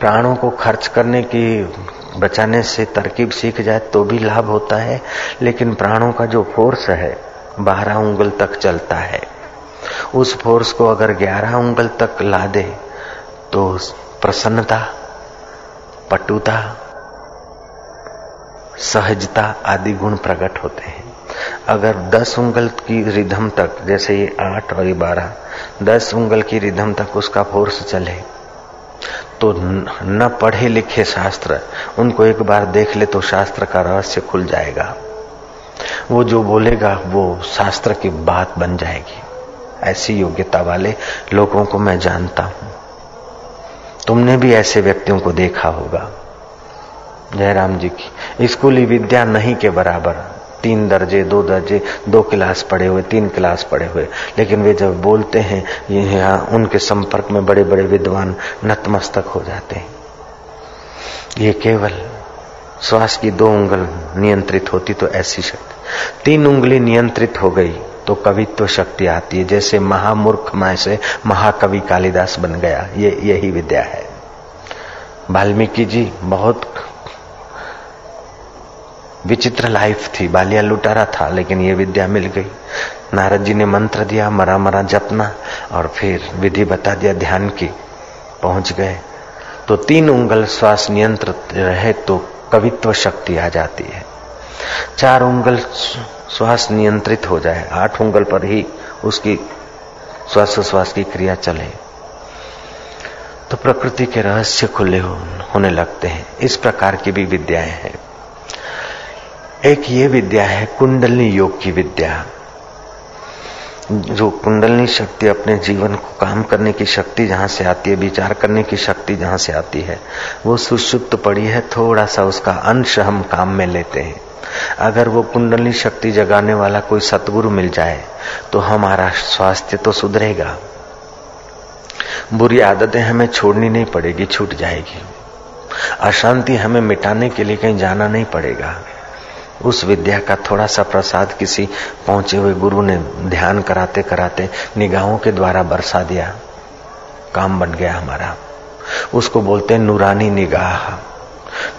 प्राणों को खर्च करने की, बचाने से तरकीब सीख जाए तो भी लाभ होता है, लेकिन प्राणों का जो फोर्स है, बारह उंगल तक चलता है। उस फोर्स को अगर ग्यारह उंगल तक ला दे तो प्रसन्नता, पटुता, सहजता आदि गुण प्रकट होते हैं। अगर दस उंगल की रिधम तक, जैसे ये आठ और ये बारह, दस उंगल की रिधम तक उसका फोर्स चले तो न पढ़े लिखे शास्त्र। उनको एक बार देख ले तो शास्त्र का रहस्य खुल जाएगा। वो जो बोलेगा, वो शास्त्र की बात बन जाएगी। ऐसी योग्यता वाले लोगों को मैं जानता हूँ। तुमने भी ऐसे व्यक्तियों को देखा होगा। जयराम जी की। स्कूली विद्या नहीं के बराबर। तीन दर्जे, दो दर्जे, दो क्लास पढ़े हुए, तीन क्लास पढ़े हुए। लेकिन वे जब बोलते हैं, यहाँ उनके संपर्क में बड़े बड़े विद्वान नतमस्तक हो जाते हैं। ये केवल श्वास की दो उंगल नियंत्रित होती तो ऐसी शक्ति। तीन उंगली नियंत्रित हो गई तो कवित्व तो शक्ति आती है। जैसे महामूर्ख माय से महाकवि कालिदास बन गया। ये, यही विद्या है। वाल्मीकि जी बहुत विचित्र लाइफ थी बालिया लुटारा था लेकिन ये विद्या मिल गई। नारद जी ने मंत्र दिया मरा मरा जपना और फिर विधि बता दिया ध्यान की पहुँच गए। तो तीन उंगल श्वास नियंत्रित रहे तो कवित्व शक्ति आ जाती है। चार उंगल श्वास नियंत्रित हो जाए आठ उंगल पर ही उसकी श्वास श्वास की क्रिया चले। तो प्रकृति के रहस्य खुले हो, होने लगते हैं। इस प्रकार की भी विद्याएँ हैं। एक ये विद्या है, कुंडलनी योग की विद्या। जो कुंडलनी शक्ति अपने जीवन को काम करने की शक्ति जहाँ से आती है, विचार करने की शक्ति जहाँ से आती है, वो सुषुप्त पड़ी है थोड़ा सा उसका अंश हम काम में लेते हैं। अगर वो कुंडली शक्ति जगाने वाला कोई सतगुरु मिल जाए तो हमारा स्वास्थ्य तो सुधरेगा। बुरी आदतें हमें छोड़नी नहीं पड़ेगी, छूट जाएगी। अशांति हमें मिटाने के लिए कहीं जाना नहीं पड़ेगा। उस विद्या का थोड़ा सा प्रसाद किसी पहुँचे हुए गुरु ने ध्यान कराते कराते निगाहों के द्वारा बरसा दिया। काम बन गया हमारा। उसको बोलते हैं, नूरानी निगाह।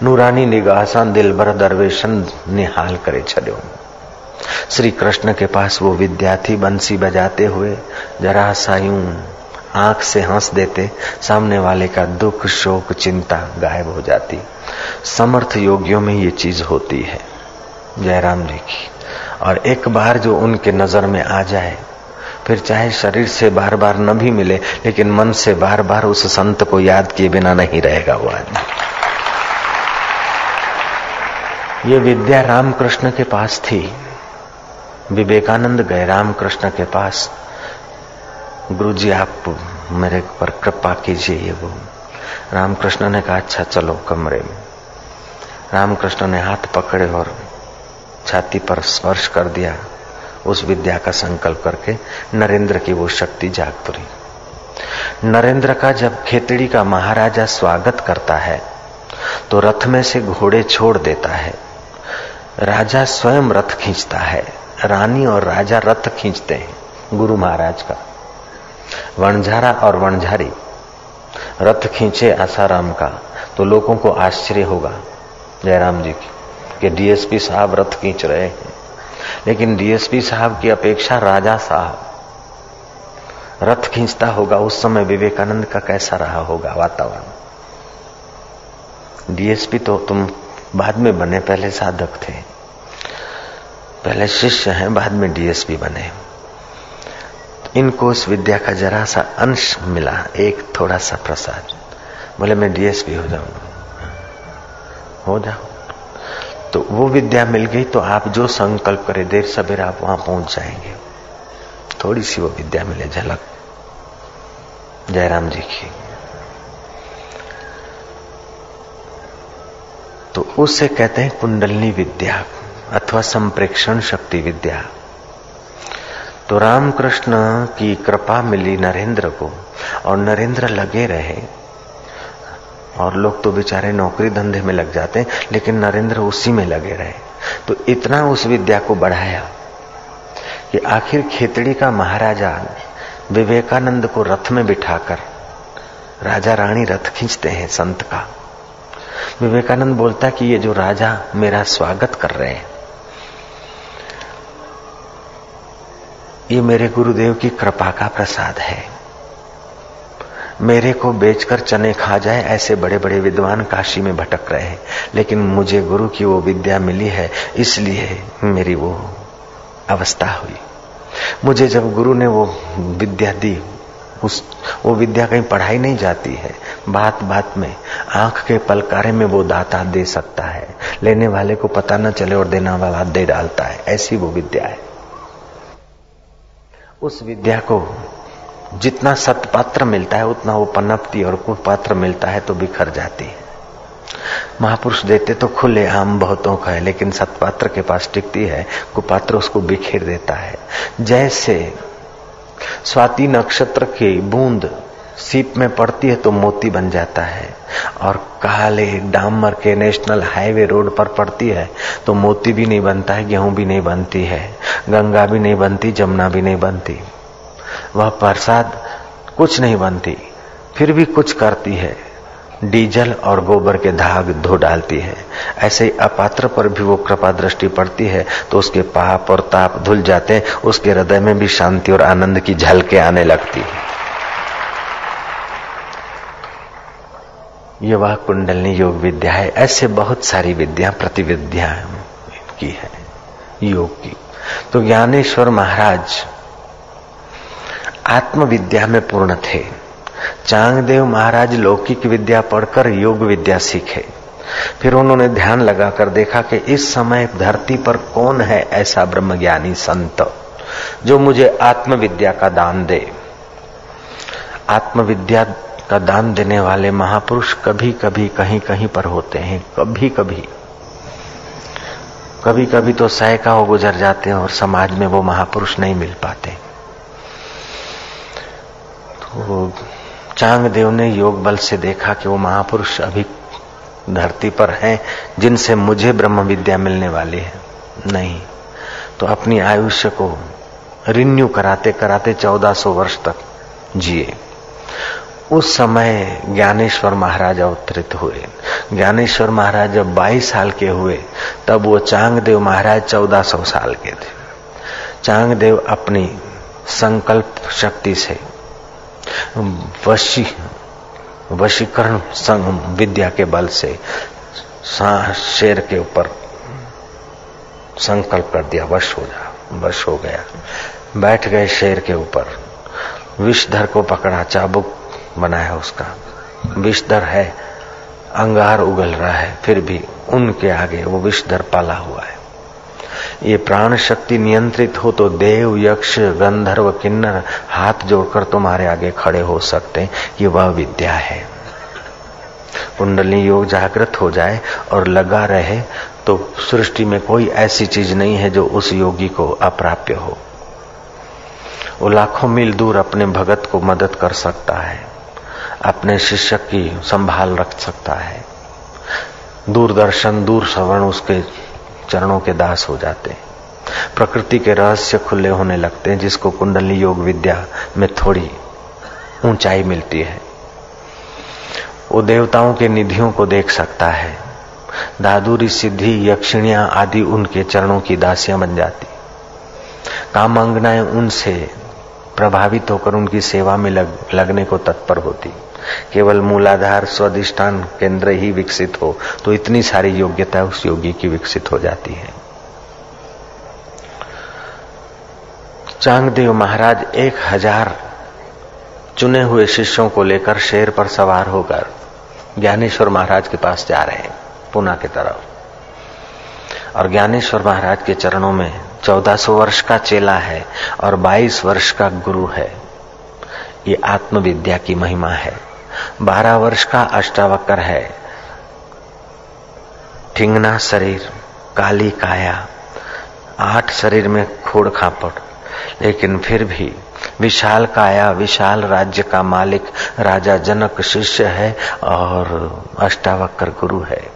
नूरानी निगाह सा दिल भर दरवेशन निहाल करे छो श्री कृष्ण के पास वो विद्यार्थी बंसी बजाते हुए जरा सा यूँ आँख से हंस देते, सामने वाले का दुख, शोक, चिंता गायब हो जाती। समर्थ योगियों में ये चीज़ होती है। जयराम जी की और एक बार जो उनके नज़र में आ जाए, फिर चाहे शरीर से बार बार न भी मिले, लेकिन मन से बार बार उस संत को याद किए बिना नहीं रहेगा वो आदमी। ये विद्या रामकृष्ण के पास थी। विवेकानंद गए रामकृष्ण के पास। गुरु जी आप मेरे पर कृपा कीजिए ये वो। रामकृष्ण ने कहा अच्छा चलो कमरे में। रामकृष्ण ने हाथ पकड़े और छाती पर स्पर्श कर दिया, उस विद्या का संकल्प करके नरेंद्र की वो शक्ति जाग पड़ी। नरेंद्र का जब खेतड़ी का महाराजा स्वागत करता है तो रथ में से घोड़े छोड़ देता है। राजा स्वयं रथ खींचता है, रानी और राजा रथ खींचते हैं, गुरु महाराज का। वणझारा और वणझारी रथ खींचे आसाराम का तो लोगों को आश्चर्य होगा, जयराम जी की। कि डीएसपी साहब रथ खींच रहे हैं। लेकिन डीएसपी साहब की अपेक्षा राजा साहब, रथ खींचता होगा, उस समय विवेकानंद का कैसा रहा होगा वातावरण? डीएसपी तो तुम बाद में बने, पहले साधक थे। पहले शिष्य हैं, बाद में डीएसपी बने। इनको उस विद्या का जरा सा अंश मिला, एक थोड़ा सा प्रसाद। बोले, मैं डीएसपी हो जाऊँगा। हो जाओ। तो वो विद्या मिल गई तो आप जो संकल्प करें, देर सबेर आप वहाँ पहुँच जाएँगे। थोड़ी सी वो विद्या मिले, झलक। जयराम जी की। तो उससे कहते हैं कुंडलनी विद्या, अथवा संप्रेक्षण शक्ति विद्या। तो रामकृष्ण की कृपा मिली नरेंद्र को, और नरेंद्र लगे रहे। और लोग तो बेचारे नौकरी धंधे में लग जाते हैं, लेकिन नरेंद्र उसी में लगे रहे। तो इतना उस विद्या को बढ़ाया कि आखिर खेतड़ी का महाराजा विवेकानंद को रथ में बिठाकर राजा रानी रथ खींचते हैं संत का। विवेकानंद बोलता कि ये जो राजा मेरा स्वागत कर रहे हैं, ये मेरे गुरुदेव की कृपा का प्रसाद है। मेरे को बेचकर चने खा जाए, ऐसे बड़े बड़े विद्वान काशी में भटक रहे हैं। लेकिन मुझे गुरु की वो विद्या मिली है, इसलिए मेरी वो अवस्था हुई। मुझे जब गुरु ने वो विद्या दी, उस, वो विद्या कहीं पढ़ाई नहीं जाती है बात बात में, आँख के पलकारे में वो दाता दे सकता है। लेने वाले को पता न चले और देना वाला दे डालता है, ऐसी वो विद्या है। उस विद्या को जितना सतपात्र मिलता है, उतना वो पनपती और कुपात्र मिलता है तो बिखर जाती है। महापुरुष देते तो खुले आम बहुतों का है, लेकिन सतपात्र के पास टिकती है, कुपात्र उसको बिखेर देता है। जैसे स्वाति नक्षत्र की बूंद सीप में पड़ती है तो मोती बन जाता है, और काले डामर के नेशनल हाईवे रोड पर पड़ती है तो मोती भी नहीं बनता है, गेहूँ भी नहीं बनती है, गंगा भी नहीं बनती, जमुना भी नहीं बनती। वह प्रसाद कुछ नहीं बनती, फिर भी कुछ करती है। डीजल और गोबर के धाग धो डालती है। ऐसे ही अपात्र पर भी वो कृपा दृष्टि पड़ती है तो उसके पाप और ताप धुल जाते हैं, उसके हृदय में भी शांति और आनंद की झलके आने लगती है। ये वह कुंडलनी योग विद्या है, ऐसे बहुत सारी विद्या, प्रतिविद्या की है, योग की। तो ज्ञानेश्वर महाराज आत्मविद्या में पूर्ण थे। चांगदेव महाराज लौकिक विद्या पढ़कर योग विद्या सीखे। फिर उन्होंने ध्यान लगाकर देखा कि इस समय धरती पर कौन है ऐसा ब्रह्मज्ञानी संत जो मुझे आत्मविद्या का दान दे। आत्मविद्या का दान देने वाले महापुरुष कभी कभी कहीं कहीं पर होते हैं कभी कभी कभी कभी तो सैकड़ों गुजर जाते हैं और समाज में वो महापुरुष नहीं मिल पाते। तो चांग देव ने योग बल से देखा कि वो महापुरुष अभी धरती पर हैं, जिनसे मुझे ब्रह्म विद्या मिलने वाली है। नहीं तो अपनी आयुष्य को रिन्यू कराते कराते चौदह सौ वर्ष तक जिए। उस समय ज्ञानेश्वर महाराज अवतरित हुए। ज्ञानेश्वर महाराज जब 22 साल के हुए, तब वो चांगदेव महाराज 1400 साल के थे। चांगदेव अपनी संकल्प शक्ति से वशी, वशीकरण संग विद्या के बल से, शेर के ऊपर संकल्प कर दिया, वश हो जा, वश हो गया। बैठ गए शेर के ऊपर। विषधर को पकड़ा, चाबुक बनाया उसका। विषधर है, अंगार उगल रहा है, फिर भी उनके आगे वो विषधर पाला हुआ है। ये प्राण शक्ति नियंत्रित हो तो देव, यक्ष, गंधर्व, किन्नर हाथ जोड़कर तुम्हारे आगे खड़े हो सकते हैं। ये वह विद्या है। कुंडली योग जागृत हो जाए और लगा रहे तो सृष्टि में कोई ऐसी चीज़ नहीं है जो उस योगी को अप्राप्य हो। वो लाखों मील दूर अपने भगत को मदद कर सकता है। अपने शिष्य की संभाल रख सकता है। दूरदर्शन दूर सवर्ण उसके चरणों के दास हो जाते हैं। प्रकृति के रहस्य खुले होने लगते हैं जिसको कुंडली योग विद्या में थोड़ी ऊंचाई मिलती है। वो देवताओं के निधियों को देख सकता है। दादुरी सिद्धि यक्षिणिया आदि उनके चरणों की दासियाँ बन जाती। कामांगनाएँ उनसे प्रभावित होकर उनकी सेवा में लग, लगने को तत्पर होती। केवल मूलाधार स्वादिष्ठान केंद्र ही विकसित हो तो इतनी सारी योग्यता उस योगी की विकसित हो जाती है। चांगदेव महाराज एक हज़ार चुने हुए शिष्यों को लेकर शेर पर सवार होकर ज्ञानेश्वर महाराज के पास जा रहे हैं पुना की तरफ़। और ज्ञानेश्वर महाराज के चरणों में 1400 वर्ष का चेला है और 22 वर्ष का गुरु है। ये आत्मविद्या की महिमा है। बारह वर्ष का अष्टावक्र है। ठिंगना शरीर, काली काया, आठ शरीर में खोड़ खापड़ लेकिन फिर भी विशाल काया, विशाल राज्य का मालिक, राजा जनक शिष्य है और अष्टावक्र गुरु है।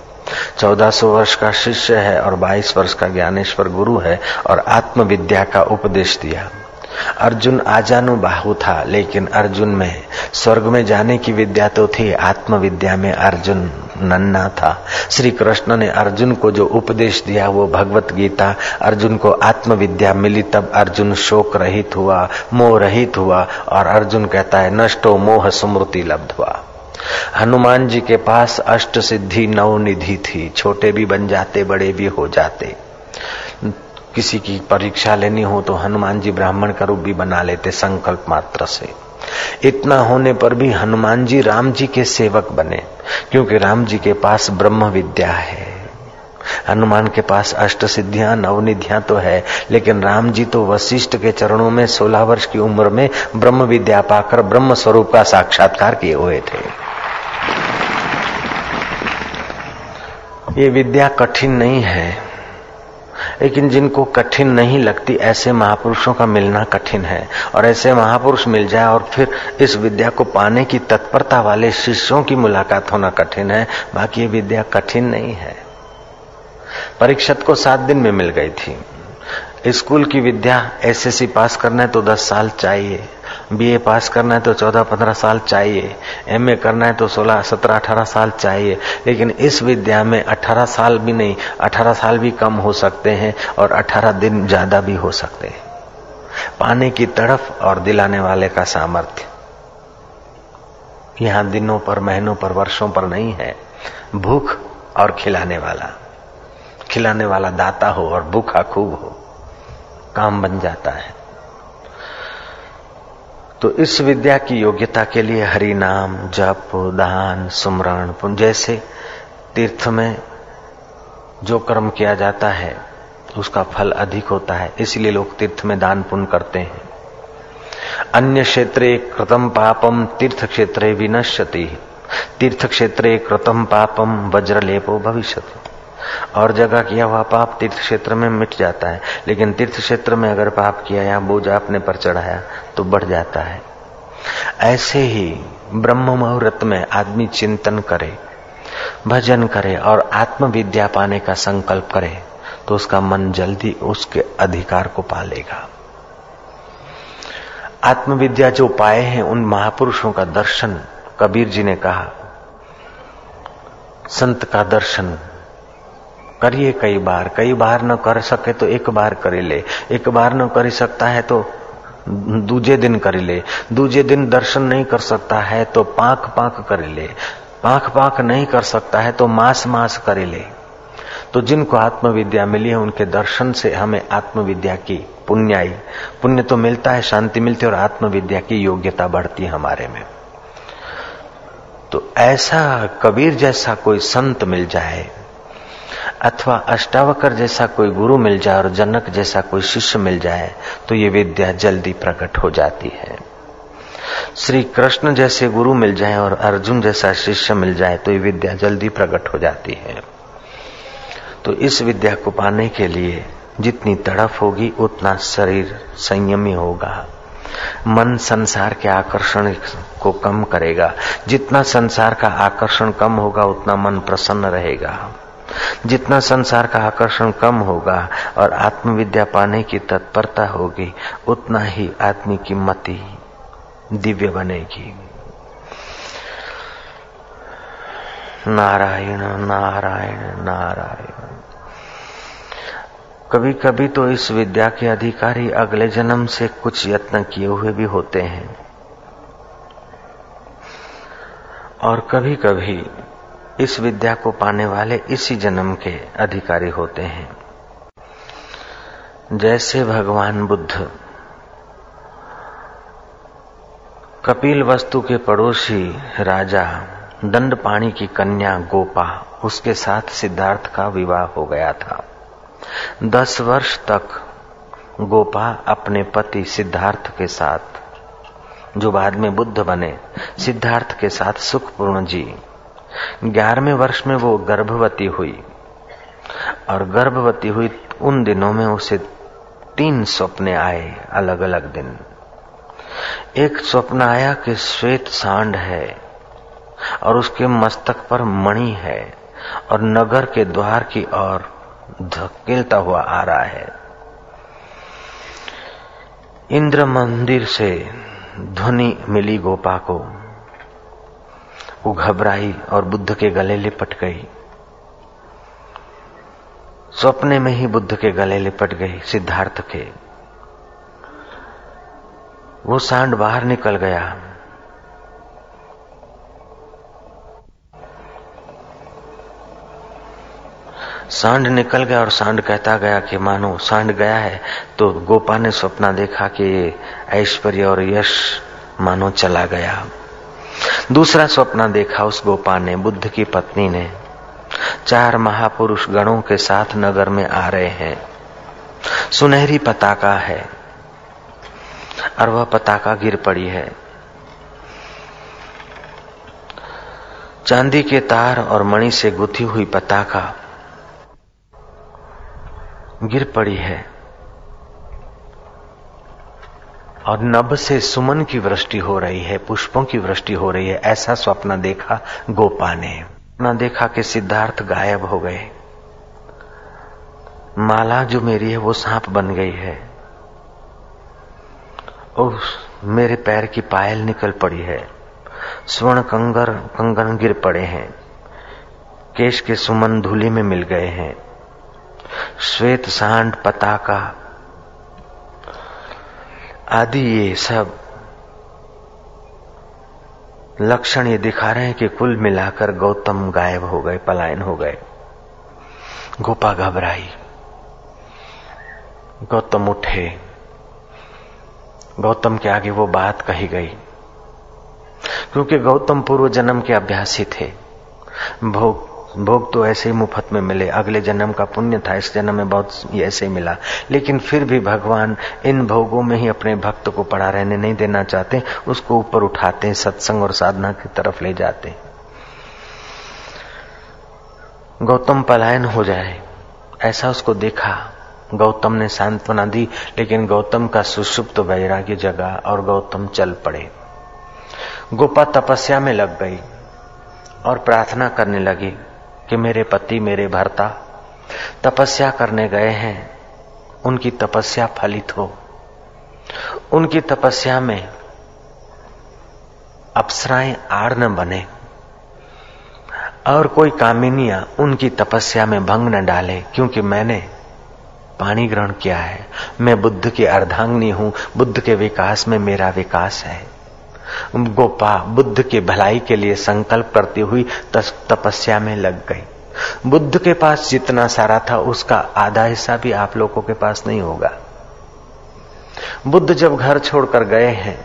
चौदह सौ वर्ष का शिष्य है और बाईस वर्ष का ज्ञानेश्वर गुरु है और आत्मविद्या का उपदेश दिया। अर्जुन आजानुबाहु था, लेकिन अर्जुन में, स्वर्ग में जाने की विद्या तो थी आत्म विद्या में अर्जुन नन्ना था। श्री कृष्ण ने अर्जुन को जो उपदेश दिया, वो भगवत गीता, अर्जुन को आत्म विद्या मिली, तब अर्जुन शोक रहित हुआ, मोह रहित हुआ, और अर्जुन कहता है, नष्टो मोह स्मृति लब्ध हुआ। हनुमान जी के पास अष्ट सिद्धि नव निधि थी, छोटे भी बन जाते, बड़े भी हो जाते। किसी की परीक्षा लेनी हो तो हनुमान जी ब्राह्मण का रूप भी बना लेते संकल्प मात्र से। इतना होने पर भी हनुमान जी राम जी के सेवक बने, क्योंकि राम जी के पास ब्रह्म विद्या है। हनुमान के पास अष्ट सिद्धियाँ नवनिधियाँ तो है, लेकिन राम जी तो वशिष्ठ के चरणों में 16 वर्ष की उम्र में ब्रह्म विद्या पाकर ब्रह्म स्वरूप का साक्षात्कार किए हुए थे। ये विद्या कठिन नहीं है। लेकिन जिनको कठिन नहीं लगती, ऐसे महापुरुषों का मिलना कठिन है। और ऐसे महापुरुष मिल जाए और फिर इस विद्या को पाने की तत्परता वाले शिष्यों की मुलाकात होना कठिन है। बाकी ये विद्या कठिन नहीं है। परीक्षत को सात दिन में मिल गई थी। स्कूल की विद्या एसएससी पास करना है तो दस साल चाहिए। बीए पास करना है तो चौदह पंद्रह साल चाहिए। एमए करना है तो सोलह, सत्रह, अठारह साल चाहिए। लेकिन इस विद्या में अठारह साल भी नहीं, अठारह साल भी कम हो सकते हैं और अठारह दिन ज़्यादा भी हो सकते हैं। पाने की तड़फ और दिलाने वाले का सामर्थ्य। यहाँ दिनों पर, महीनों पर, वर्षों पर नहीं है। भूख और खिलाने वाला। खिलाने वाला दाता हो और भूखा खूब हो। काम बन जाता है। तो इस विद्या की योग्यता के लिए हरि नाम, जप, दान, सुमरण जैसे तीर्थ में जो कर्म किया जाता है, उसका फल अधिक होता है। इसलिए लोग तीर्थ में दान पुण्य करते हैं। अन्य क्षेत्रे कृतम पापम, तीर्थ क्षेत्रे विनश्यति। तीर्थ क्षेत्रे कृतम पापम, वज्रलेपो भविष्य और जगह किया हुआ पाप तीर्थ क्षेत्र में मिट जाता है। लेकिन तीर्थ क्षेत्र में अगर पाप किया या बोझ आपने पर चढ़ाया तो बढ़ जाता है। ऐसे ही ब्रह्म मुहूर्त में आदमी चिंतन करे, भजन करे और आत्म विद्या पाने का संकल्प करे तो उसका मन जल्दी उसके अधिकार को पालेगा आत्मविद्या जो पाए हैं, उन महापुरुषों का दर्शन, कबीर जी ने कहा, संत का दर्शन करिए कई बार। कई बार न कर सके तो एक बार कर ले। एक बार न कर सकता है तो दूजे दिन कर ले। दूजे दिन दर्शन नहीं कर सकता है तो पाक पाक कर ले। पाक पाक नहीं कर सकता है तो मास मास कर ले। तो जिनको आत्मविद्या मिली है, उनके दर्शन से हमें आत्मविद्या की पुण्य आई। पुण्य तो मिलता है, शांति मिलती है और आत्मविद्या की योग्यता बढ़ती है हमारे में। तो ऐसा कबीर जैसा कोई संत मिल जाए अथवा अष्टावकर जैसा कोई गुरु मिल जाए और जनक जैसा कोई शिष्य मिल जाए तो ये विद्या जल्दी प्रकट हो जाती है। श्री कृष्ण जैसे गुरु मिल जाए और अर्जुन जैसा शिष्य मिल जाए तो ये विद्या जल्दी प्रकट हो जाती है। तो इस विद्या को पाने के लिए जितनी तड़फ होगी, उतना शरीर संयमी होगा। मन संसार के आकर्षण को कम करेगा। जितना संसार का आकर्षण कम होगा, उतना मन प्रसन्न रहेगा। जितना संसार का आकर्षण कम होगा और आत्मविद्या पाने की तत्परता होगी, उतना ही आदमी की मति दिव्य बनेगी। नारायण नारायण नारायण। कभी कभी तो इस विद्या के अधिकारी अगले जन्म से कुछ यत्न किए हुए भी होते हैं। और कभी कभी इस विद्या को पाने वाले इसी जन्म के अधिकारी होते हैं। जैसे भगवान बुद्ध कपिल वस्तु के पड़ोसी राजा दंड पानी की कन्या गोपा, उसके साथ सिद्धार्थ का विवाह हो गया था। दस वर्ष तक गोपा अपने पति सिद्धार्थ के साथ, जो बाद में बुद्ध बने, सिद्धार्थ के साथ सुखपूर्ण जी ग्यारहवें वर्ष में वो गर्भवती हुई। और गर्भवती हुई उन दिनों में उसे तीन सपने आए अलग अलग दिन। एक स्वप्न आया कि श्वेत सांड है और उसके मस्तक पर मणि है और नगर के द्वार की ओर धकेलता हुआ आ रहा है। इंद्र मंदिर से ध्वनि मिली गोपा को। वो घबराई और बुद्ध के गले लिपट गई। स्वप्ने में ही बुद्ध के गले लिपट गई, सिद्धार्थ के। वो सांड बाहर निकल गया। सांड निकल गया और सांड कहता गया कि, मानो, सांड गया है तो गोपा ने सपना देखा कि ऐश्वर्य और यश मानो चला गया। दूसरा स्वप्न देखा उस गोपा ने, बुद्ध की पत्नी ने। चार महापुरुष गणों के साथ नगर में आ रहे हैं। सुनहरी पताका है और वह पताका गिर पड़ी है। चांदी के तार और मणि से गुथी हुई पताका गिर पड़ी है। और नभ से सुमन की वृष्टि हो रही है, पुष्पों की वृष्टि हो रही है, ऐसा स्वप्न देखा गोपा ने। न देखा कि सिद्धार्थ गायब हो गए। माला जो मेरी है, वो सांप बन गई है। उस मेरे पैर की पायल निकल पड़ी है। स्वर्ण कंगर, कंगन गिर पड़े हैं। केश के सुमन धूली में मिल गए हैं। श्वेत सांड पताका आदि ये सब लक्षण ये दिखा रहे हैं कि कुल मिलाकर गौतम गायब हो गए, पलायन हो गए। गोपा घबराई। गौतम उठे। गौतम के आगे वो बात कही गई। क्योंकि गौतम पूर्व जन्म के अभ्यासी थे। भोग भोग तो ऐसे ही मुफ़्त में मिले। अगले जन्म का पुण्य था, इस जन्म में बहुत ऐसे ही मिला। लेकिन फिर भी भगवान इन भोगों में ही अपने भक्त को पड़ा रहने नहीं देना चाहते, उसको ऊपर उठाते, सत्संग और साधना की तरफ़ ले जाते। गौतम पलायन हो जाए, ऐसा उसको देखा। गौतम ने सांत्वना दी, लेकिन गौतम का सुषुप्त वैराग्य जगा और गौतम चल पड़े। गोपा तपस्या में लग गई और प्रार्थना करने लगी। कि मेरे पति मेरे भरता तपस्या करने गए हैं। उनकी तपस्या फलित हो। उनकी तपस्या में अप्सराएँ आड़ न बने और कोई कामिनिया उनकी तपस्या में भंग न डाले, क्योंकि मैंने पानी ग्रहण किया है। मैं बुद्ध की अर्धांगनी हूँ। बुद्ध के विकास में मेरा विकास है। गोपा बुद्ध की भलाई के लिए संकल्प करती हुई तपस्या में लग गई। बुद्ध के पास जितना सारा था, उसका आधा हिस्सा भी आप लोगों के पास नहीं होगा। बुद्ध जब घर छोड़कर गए हैं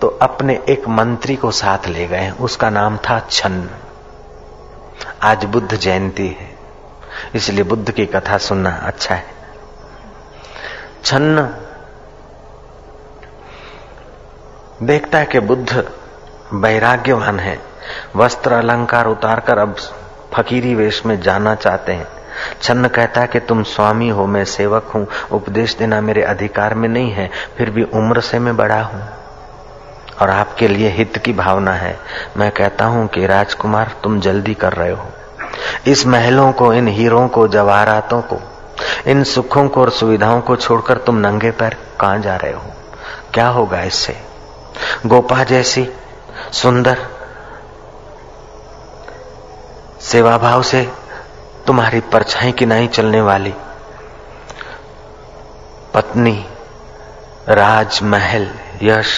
तो अपने एक मंत्री को साथ ले गए उसका नाम था छन्न आज बुद्ध जयंती है, इसलिए बुद्ध की कथा सुनना अच्छा है। छन्न देखता है कि बुद्ध वैराग्यवान है। वस्त्र अलंकार उतारकर अब फकीरी वेश में जाना चाहते हैं। छन्न कहता है कि तुम स्वामी हो, मैं सेवक हूँ, उपदेश देना मेरे अधिकार में नहीं है, फिर भी उम्र से मैं बड़ा हूँ। और आपके लिए हित की भावना है। मैं कहता हूँ कि राजकुमार, तुम जल्दी कर रहे हो। इस महलों को, इन हीरों को, जवाहरातों को, इन सुखों को और सुविधाओं को छोड़कर तुम नंगे पैर कहाँ जा रहे हो? क्या होगा इससे? गोपा जैसी, सुंदर सेवा भाव से तुम्हारी परछाई की नहीं चलने वाली पत्नी राज महल यश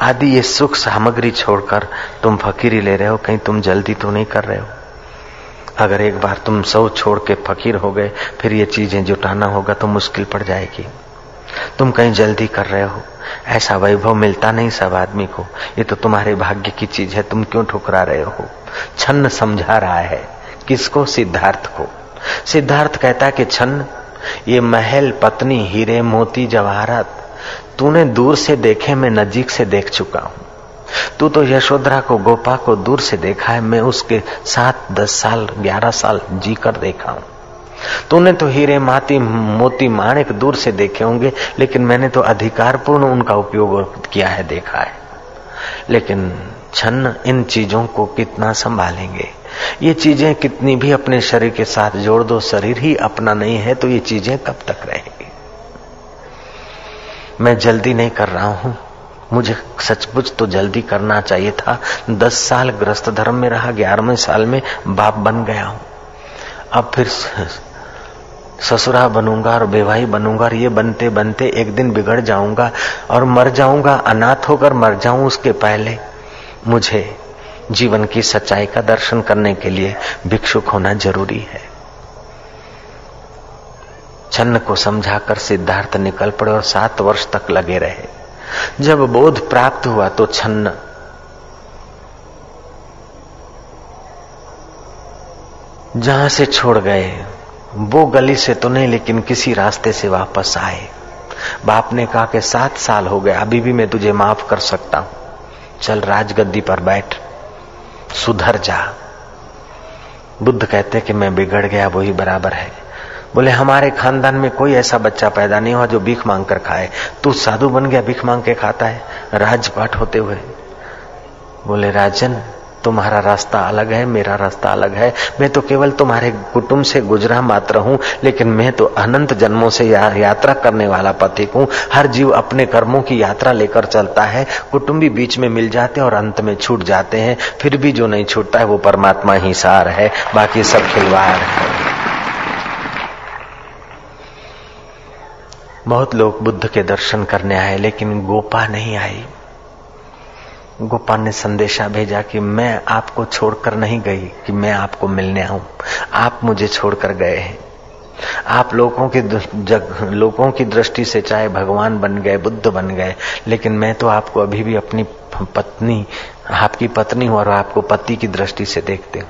आदि ये सुख सामग्री छोड़कर तुम फकीरी ले रहे हो, कहीं तुम जल्दी तो नहीं कर रहे हो। अगर एक बार तुम सब छोड़ के फकीर हो गए, फिर ये चीज़ें जुटाना होगा तो मुश्किल पड़ जाएगी। तुम कहीं जल्दी कर रहे हो। ऐसा वैभव मिलता नहीं सब आदमी को। ये तो तुम्हारे भाग्य की चीज़ है, तुम क्यों ठुकरा रहे हो? छन्न समझा रहा है। किसको? सिद्धार्थ को। सिद्धार्थ कहता है कि, छन्न, ये महल, पत्नी, हीरे, मोती, जवाहरात, तूने दूर से देखे, मैं नजीक से देख चुका हूँ। तू तो यशोधरा को, गोपा को दूर से देखा है, मैं उसके साथ दस साल, ग्यारह साल जी कर देखा हूँ। तूने तो हीरे माती, मोती, माणिक दूर से देखे होंगे, लेकिन मैंने तो अधिकार पूर्ण उनका उपयोग किया है, देखा है। लेकिन छन्न इन चीज़ों को कितना संभालेंगे? ये चीज़ें कितनी भी अपने शरीर के साथ जोड़ दो, शरीर ही अपना नहीं है तो ये चीज़ें कब तक रहेंगी? मैं जल्दी नहीं कर रहा हूँ। मुझे सचमुच तो जल्दी करना चाहिए था। दस साल ग्रस्त धर्म में रहा, ग्यारहवें साल में बाप बन गया हूँ। अब फिर ससुरा बनूँगा और बेवाही बनूँगा और ये बनते बनते एक दिन बिगड़ जाऊँगा और मर जाऊँगा, अनाथ होकर मर जाऊँ उसके पहले। मुझे जीवन की सच्चाई का दर्शन करने के लिए भिक्षुक होना ज़रूरी है। छन्न को समझाकर सिद्धार्थ निकल पड़े और सात वर्ष तक लगे रहे। जब बोध प्राप्त हुआ तो छन्न जहाँ से छोड़ गए वो गली से तो नहीं, लेकिन किसी रास्ते से वापस आए। बाप ने कहा कि सात साल हो गए, अभी भी मैं तुझे माफ़ कर सकता हूँ। चल राजगद्दी पर बैठ, सुधर जा। बुद्ध कहते कि मैं बिगड़ गया वही बराबर है। बोले, हमारे खानदान में कोई ऐसा बच्चा पैदा नहीं हुआ जो भीख मांग कर खाए। तू साधु बन गया, भीख मांग के खाता है। राजपाट होते हुए बोले, राजन तुम्हारा रास्ता अलग है मेरा रास्ता अलग है। मैं तो केवल तुम्हारे कुटुंब से गुजरा मात्र हूँ लेकिन मैं तो अनंत जन्मों से या, यात्रा करने वाला पथिक हूँ। हर जीव अपने कर्मों की यात्रा लेकर चलता है। कुटुंबी बीच में मिल जाते और अंत में छूट जाते हैं। फिर भी जो नहीं छूटता है वो परमात्मा ही सार है। बाकी सब खिलवाड़ है। बहुत लोग बुद्ध के दर्शन करने आए लेकिन गोपा नहीं आई। गोपाल ने संदेशा भेजा कि मैं आपको छोड़कर नहीं गई, कि मैं आपको मिलने आऊँ। आप मुझे छोड़कर गए हैं। आप लोगों की जग, लोगों की दृष्टि से चाहे भगवान बन गए, बुद्ध बन गए, लेकिन मैं तो आपको अभी भी अपनी पत्नी, आपकी पत्नी हूँ और आपको पति की दृष्टि से देखते हूँ।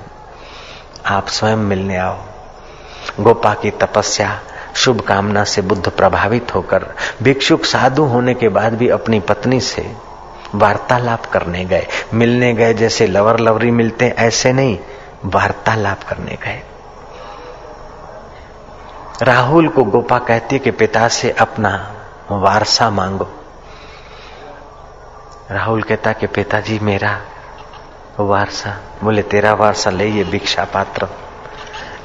आप स्वयं मिलने आओ। गोपा की तपस्या शुभ कामना से बुद्ध प्रभावित होकर, भिक्षुक साधु होने के बाद भी अपनी पत्नी से वार्तालाप करने गए। मिलने गए जैसे लवर लवरी मिलते हैं, ऐसे नहीं, वार्तालाप करने गए। राहुल को गोपा कहती है कि पिता से अपना वारसा मांगो। राहुल कहता कि पिताजी, मेरा वारसा, बोले, तेरा वारसा ले ये भिक्षा पात्र।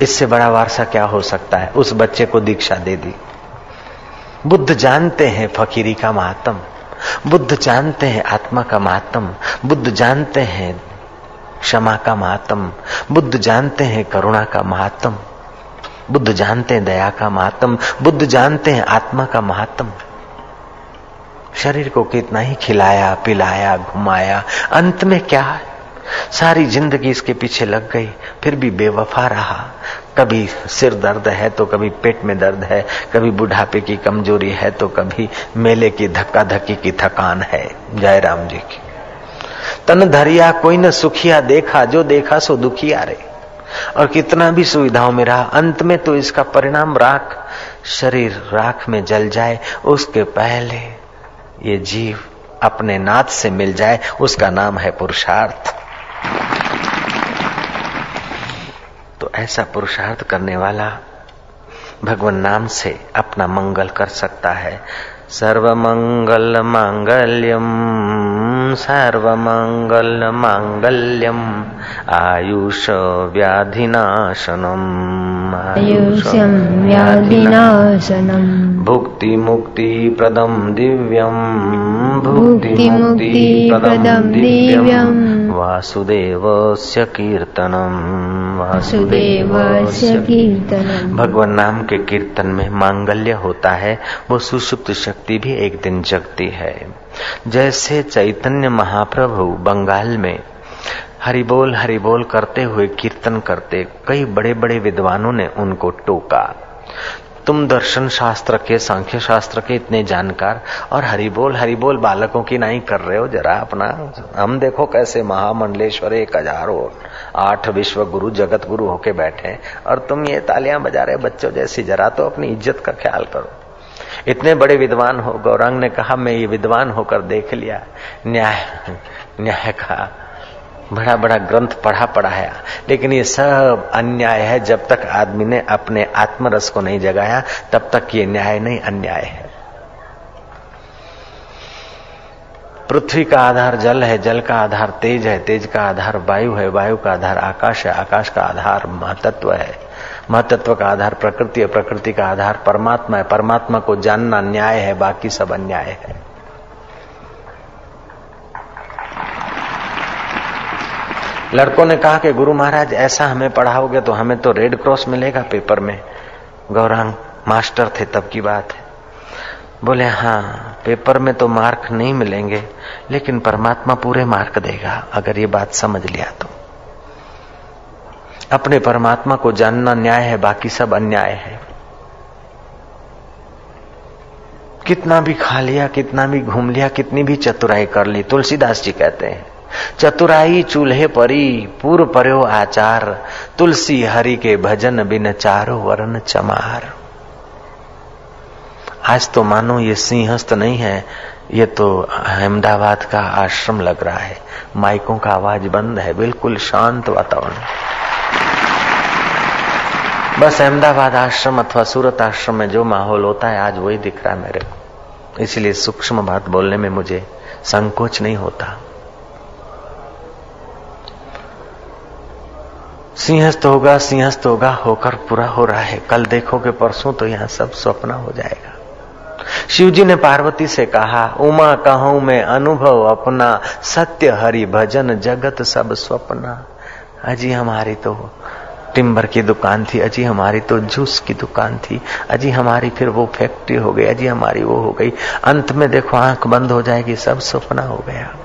इससे बड़ा वारसा क्या हो सकता है? उस बच्चे को दीक्षा दे दी। बुद्ध जानते हैं फकीरी का महात्म। बुद्ध जानते हैं आत्मा का महात्म बुद्ध जानते हैं क्षमा का महात्म बुद्ध जानते हैं करुणा का महात्म बुद्ध जानते हैं दया का महात्म बुद्ध जानते हैं आत्मा का महात्म शरीर को कितना ही खिलाया, पिलाया, घुमाया, अंत में क्या है? सारी ज़िंदगी इसके पीछे लग गई, फिर भी बेवफा रहा। कभी सिर दर्द है तो कभी पेट में दर्द है, कभी बुढ़ापे की कमज़ोरी है तो कभी मेले की धक्का धक्की की थकान है। जय राम जी की। तन धरिया कोई न सुखिया देखा, जो देखा सो दुखिया रे। और कितना भी सुविधाओं में रहा, अंत में तो इसका परिणाम राख, शरीर राख में जल जाए, उसके पहले ये जीव अपने नाथ से मिल जाए, उसका नाम है पुरुषार्थ। तो ऐसा पुरुषार्थ करने वाला भगवान नाम से अपना मंगल कर सकता है। सर्वमंगल मांगल्यम सर्वमंगल मांगल्यम आयुष व्याधिनाशनम आयुष्यं व्याधिनाशनम्। भुक्ति मुक्ति प्रदम दिव्यम भुक्ति मुक्ति प्रदम दिव्यम्। वासुदेवस्य कीर्तनम। वासुदेवस्य कीर्तनम्। भगवान नाम के कीर्तन में मांगल्य होता है वो सुषुप्त शक्ति भी एक दिन जगती है। जैसे चैतन्य महाप्रभु बंगाल में हरिबोल हरिबोल करते हुए कीर्तन करते कई बड़े बड़े विद्वानों ने उनको टोका। तुम दर्शन शास्त्र के, सांख्य शास्त्र के इतने जानकार और हरिबोल हरिबोल बालकों की नहीं कर रहे हो जरा अपना। हम देखो कैसे महामंडलेश्वर एक हज़ार हो आठ विश्व गुरु जगत गुरु होके बैठे और तुम ये तालियाँ बजा रहे बच्चों जैसी, जरा तो अपनी इज़्ज़त का ख्याल करो। इतने बड़े विद्वान हो, गौरांग ने कहा, मैं ये विद्वान होकर देख लिया। न्याय न्याय का बड़ा बड़ा ग्रंथ पढ़ा पढ़ाया लेकिन ये सब अन्याय है। जब तक आदमी ने अपने आत्मरस को नहीं जगाया, तब तक ये न्याय नहीं, अन्याय है। पृथ्वी का आधार जल है। जल का आधार तेज है। तेज का आधार वायु है। वायु का आधार आकाश है। आकाश का आधार महतत्व है। महतत्व का आधार प्रकृति है। प्रकृति का आधार परमात्मा है। परमात्मा को जानना न्याय है। बाकी सब अन्याय है। लड़कों ने कहा कि गुरु महाराज, ऐसा हमें पढ़ाओगे तो हमें तो रेड क्रॉस मिलेगा पेपर में। गौरांग, मास्टर थे, तब की बात है। बोले हाँ पेपर में तो मार्क नहीं मिलेंगे, लेकिन परमात्मा पूरे मार्क देगा, अगर ये बात समझ लिया तो। अपने परमात्मा को जानना न्याय है, बाकी सब अन्याय है। कितना भी खा लिया, कितना भी घूम लिया, कितनी भी चतुराई कर ली, तुलसीदास जी कहते हैं चतुराई चूल्हे परी पूर्व पर्यो आचार, तुलसी हरि के भजन बिन चारो वरण चमार। आज तो मानो ये सिंहस्त नहीं है, ये तो अहमदाबाद का आश्रम लग रहा है। माइकों का आवाज़ बंद है, बिल्कुल शांत वातावरण। बस अहमदाबाद आश्रम अथवा सूरत आश्रम में जो माहौल होता है, आज वही दिख रहा है मेरे को। इसलिए सूक्ष्म बात बोलने में मुझे संकोच नहीं होता। सिंहस्थ होगा सिंहस्थ होगा, होकर पूरा हो रहा है। कल देखोगे, परसों तो यहाँ सब स्वप्न हो जाएगा। शिवजी ने पार्वती से कहा, उमा, कहूँ मैं अनुभव अपना सत्य हरि भजन जगत सब स्वप्न। अजी हमारी तो टिम्बर की दुकान थी, अजी हमारी तो जूस की दुकान थी, अजी हमारी फिर वो फैक्ट्री हो गई, अजी हमारी वो हो गई। अंत में देखो, आँख बंद हो जाएगी, सब सपना हो गया।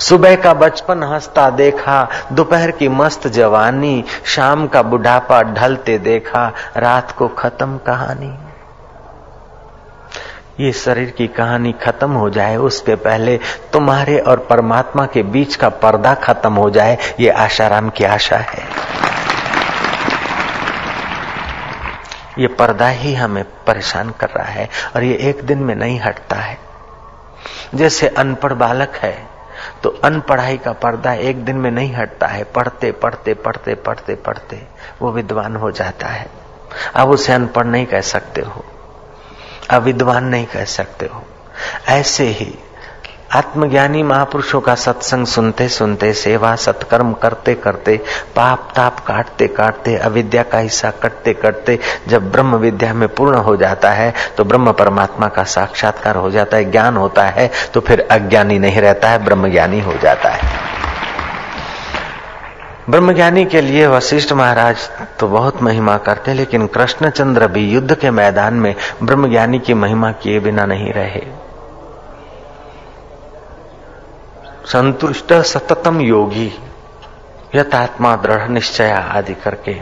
सुबह का बचपन हंसता देखा, दोपहर की मस्त जवानी, शाम का बुढ़ापा ढलते देखा, रात को खत्म कहानी। ये शरीर की कहानी खत्म हो जाए उसके पहले तुम्हारे और परमात्मा के बीच का पर्दा खत्म हो जाए, ये आशाराम की आशा है। ये पर्दा ही हमें परेशान कर रहा है और ये एक दिन में नहीं हटता है। जैसे अनपढ़ बालक है तो अनपढ़ाई का पर्दा एक दिन में नहीं हटता है। पढ़ते पढ़ते पढ़ते पढ़ते पढ़ते वो विद्वान हो जाता है। अब उसे अनपढ़ नहीं कह सकते हो। अब विद्वान नहीं कह सकते हो। ऐसे ही आत्मज्ञानी महापुरुषों का सत्संग सुनते सुनते, सेवा सत्कर्म करते करते, पाप ताप काटते काटते, अविद्या का हिस्सा कटते कटते, जब ब्रह्म विद्या में पूर्ण हो जाता है तो ब्रह्म परमात्मा का साक्षात्कार हो जाता है, ज्ञान होता है तो फिर अज्ञानी नहीं रहता है ब्रह्म ज्ञानी हो जाता है। ब्रह्मज्ञानी के लिए वशिष्ठ महाराज तो बहुत महिमा करते, लेकिन कृष्णचंद्र भी युद्ध के मैदान में ब्रह्मज्ञानी की महिमा किए बिना नहीं रहे। संतुष्ट सततम योगी, यथात्मा दृढ़ निश्चय आदि करके।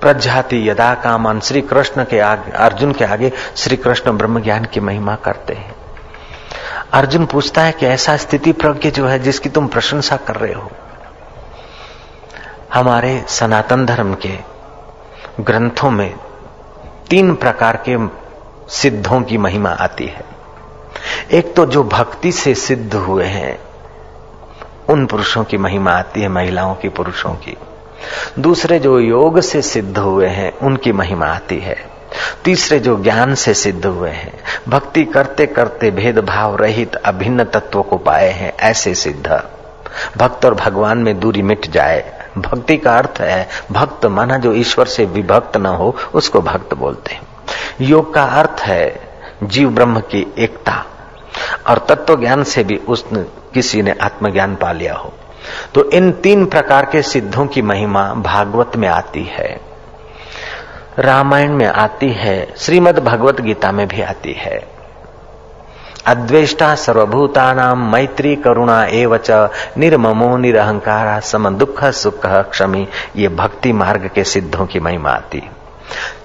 प्रजाति यदा कामान श्री कृष्ण के आगे, अर्जुन के आगे श्री कृष्ण ब्रह्म ज्ञान की महिमा करते हैं। अर्जुन पूछता है कि ऐसा स्थिति प्रज्ञ जो है, जिसकी तुम प्रशंसा कर रहे हो। हमारे सनातन धर्म के ग्रंथों में तीन प्रकार के सिद्धों की महिमा आती है। एक तो जो भक्ति से सिद्ध हुए हैं उन पुरुषों की महिमा आती है, महिलाओं की पुरुषों की। दूसरे जो योग से सिद्ध हुए हैं, उनकी महिमा आती है। तीसरे जो ज्ञान से सिद्ध हुए हैं, भक्ति करते करते भेदभाव रहित अभिन्न तत्व को पाए हैं, ऐसे सिद्ध। भक्त और भगवान में दूरी मिट जाए। भक्ति का अर्थ है, भक्त माना जो ईश्वर से विभक्त न हो, उसको भक्त बोलते हैं। योग का अर्थ है, जीव ब्रह्म की एकता। और तत्व ज्ञान से भी उस किसी ने आत्मज्ञान पा लिया हो। तो इन तीन प्रकार के सिद्धों की महिमा भागवत में आती है। रामायण में आती है, श्रीमद भगवत गीता में भी आती है। अद्वेष्टा सर्वभूतानाम मैत्री करुणा एवच निर्ममो निरहंकारा सम दुख सुख क्षमी, ये भक्ति मार्ग के सिद्धों की महिमा आती।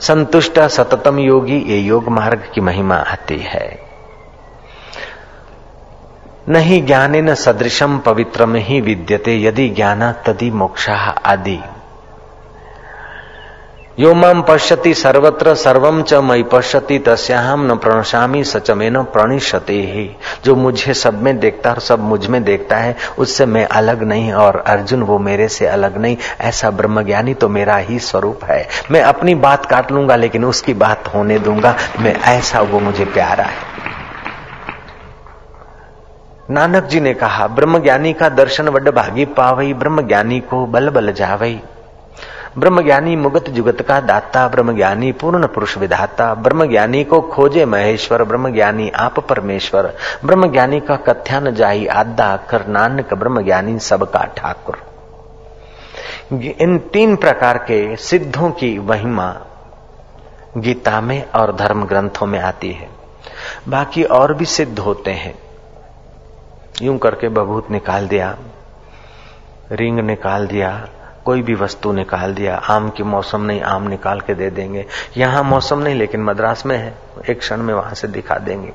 संतुष्ट सततम योगी, ये योग मार्ग की महिमा आती है। नहीं ज्ञाने न सदृशम पवित्रम ही विद्यते, यदि ज्ञान तदि मोक्षा आदि। यो मम पश्यति सर्वत्र सर्वम च मई पश्यति तस्याहम न प्रणशामी सच में न प्रणिशते। ही जो मुझे सब में देखता है सब मुझमें देखता है, उससे मैं अलग नहीं और अर्जुन वो मेरे से अलग नहीं। ऐसा ब्रह्मज्ञानी तो मेरा ही स्वरूप है। मैं अपनी बात काट लूँगा, लेकिन उसकी बात होने दूँगा। मैं ऐसा वो मुझे प्यारा है। नानक जी ने कहा ब्रह्म ज्ञानी का दर्शन वड भागी पावई ब्रह्म ज्ञानी को बल बल जावई। ब्रह्मज्ञानी मुगत जुगत का दाता, ब्रह्मज्ञानी पूर्ण पुरुष विधाता। ब्रह्मज्ञानी को खोजे महेश्वर, ब्रह्मज्ञानी आप परमेश्वर। ब्रह्मज्ञानी का कथ्यान जाई आदा कर नानक, ब्रह्मज्ञानी सबका ठाकुर। इन तीन प्रकार के सिद्धों की महिमा गीता में और धर्म ग्रंथों में आती है। बाकी और भी सिद्ध होते हैं। यूँ करके बभूत निकाल दिया, रिंग निकाल दिया, कोई भी वस्तु निकाल दिया, आम की मौसम नहीं, आम निकाल के दे देंगे। यहाँ मौसम नहीं, लेकिन मद्रास में है, एक क्षण में वहाँ से दिखा देंगे।